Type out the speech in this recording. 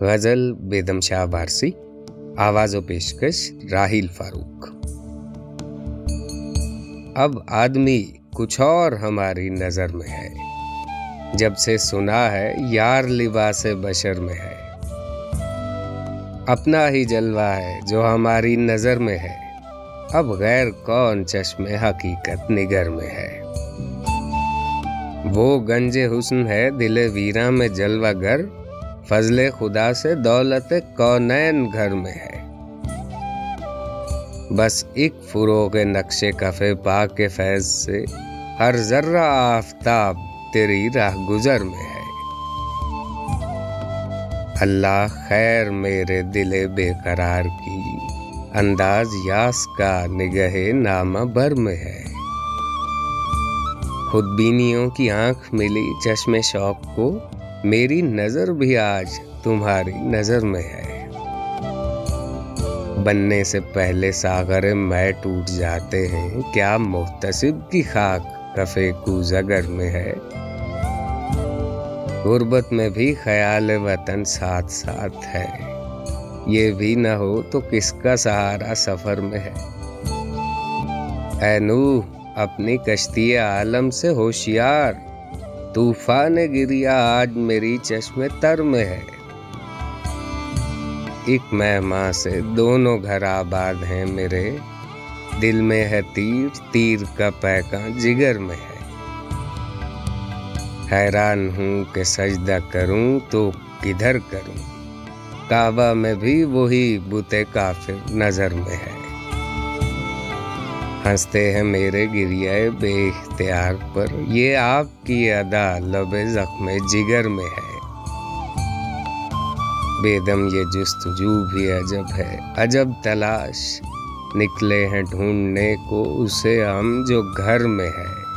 غزل بیدم شاہ بارسی آواز و پیشکش راہیل فاروق۔ اب آدمی کچھ اور ہماری نظر میں ہے۔ جب سے سنا ہے یار لباس بشر میں ہے۔ اپنا ہی جلوہ ہے جو ہماری نظر میں ہے۔ اب غیر کون چشم حقیقت نگر میں ہے۔ وہ گنج حسن ہے دل ویرا میں جلوہ گر۔ فضل خدا سے دولت کونین گھر میں ہے۔ بس ایک فروغ نقش کفے پاک کے فیض سے ہر ذرہ آفتاب تیری راہ گزر میں ہے۔ اللہ خیر میرے دل بے قرار کی، انداز یاس کا نگہ نامہ بر میں ہے۔ خود بینیوں کی آنکھ ملی چشم شوق کو میری نظر بھی آج تمہاری نظر میں ہے۔ بننے سے پہلے ساغر میں ٹوٹ جاتے ہیں۔ کیا محتسب کی خاک کفے کو زگر میں ہے؟ غربت میں بھی خیال وطن ساتھ ساتھ ہے۔ یہ بھی نہ ہو تو کس کا سہارا سفر میں ہے؟ اے نو اپنی کشتی عالم سے ہوشیار۔ طوفان گریا آج میری چشم تر میں ہے۔ ایک مہماں سے دونوں گھر آباد ہیں میرے۔ دل میں ہے تیر تیر کا پیکا جگر میں ہے۔ حیران ہوں کہ سجدہ کروں تو کدھر کروں۔ کعبہ میں بھی وہی بوتے کافر نظر میں ہے۔ ہنستے ہیں میرے گریہ بے اختیار پر۔ یہ آپ کی ادا لب زخم جگر میں ہے۔ بے دم یہ جستجو بھی عجب ہے۔ عجب تلاش۔ نکلے ہیں ڈھونڈنے کو، اسے ہم جو گھر میں ہے